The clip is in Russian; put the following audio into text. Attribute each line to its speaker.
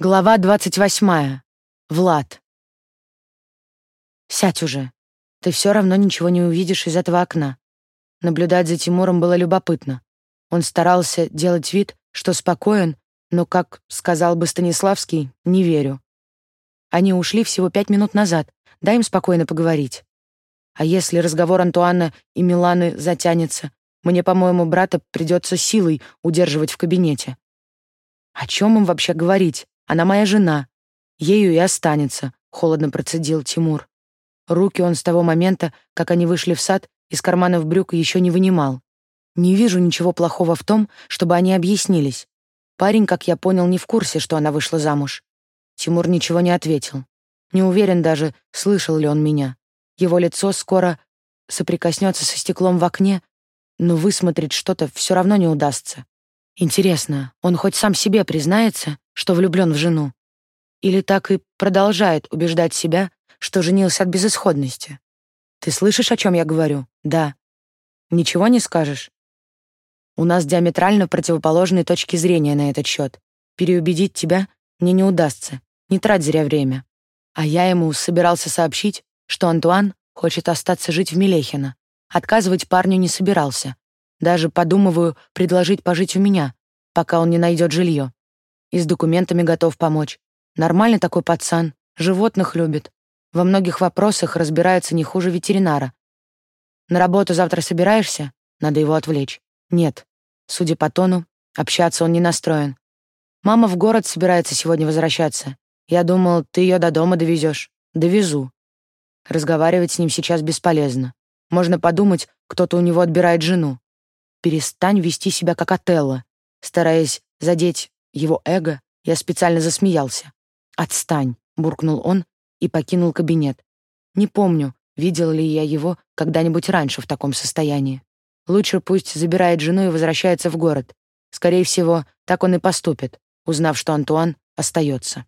Speaker 1: Глава двадцать восьмая. Влад. Сядь уже. Ты все равно ничего не увидишь из этого окна. Наблюдать за Тимуром было любопытно. Он старался делать вид, что спокоен, но, как сказал бы Станиславский, не верю. Они ушли всего пять минут назад. Дай им спокойно поговорить. А если разговор Антуана и Миланы затянется, мне, по-моему, брата придется силой удерживать в кабинете. О чем им вообще говорить? Она моя жена. Ею и останется, холодно процедил Тимур. Руки он с того момента, как они вышли в сад, из карманов брюк еще не вынимал. Не вижу ничего плохого в том, чтобы они объяснились. Парень, как я понял, не в курсе, что она вышла замуж. Тимур ничего не ответил. Не уверен даже, слышал ли он меня. Его лицо скоро соприкоснется со стеклом в окне, но высмотреть что-то все равно не удастся. Интересно, он хоть сам себе признается, что влюблен в жену? Или так и продолжает убеждать себя, что женился от безысходности? Ты слышишь, о чем я говорю? Да. Ничего не скажешь? У нас диаметрально противоположные точки зрения на этот счет. Переубедить тебя мне не удастся. Не трать зря время. А я ему собирался сообщить, что Антуан хочет остаться жить в Мелехино. Отказывать парню не собирался. Даже подумываю предложить пожить у меня, пока он не найдет жилье. И с документами готов помочь. Нормальный такой пацан, животных любит. Во многих вопросах разбирается не хуже ветеринара. На работу завтра собираешься? Надо его отвлечь. Нет. Судя по тону, общаться он не настроен. Мама в город собирается сегодня возвращаться. Я думал, ты ее до дома довезешь. Довезу. Разговаривать с ним сейчас бесполезно. Можно подумать, кто-то у него отбирает жену. Перестань вести себя как Отелло. Стараясь задеть его эго, я специально засмеялся. «Отстань», — буркнул он и покинул кабинет. Не помню, видел ли я его когда-нибудь раньше в таком состоянии. Лучше пусть забирает жену и возвращается в город. Скорее всего, так он и поступит, узнав, что Антуан остается.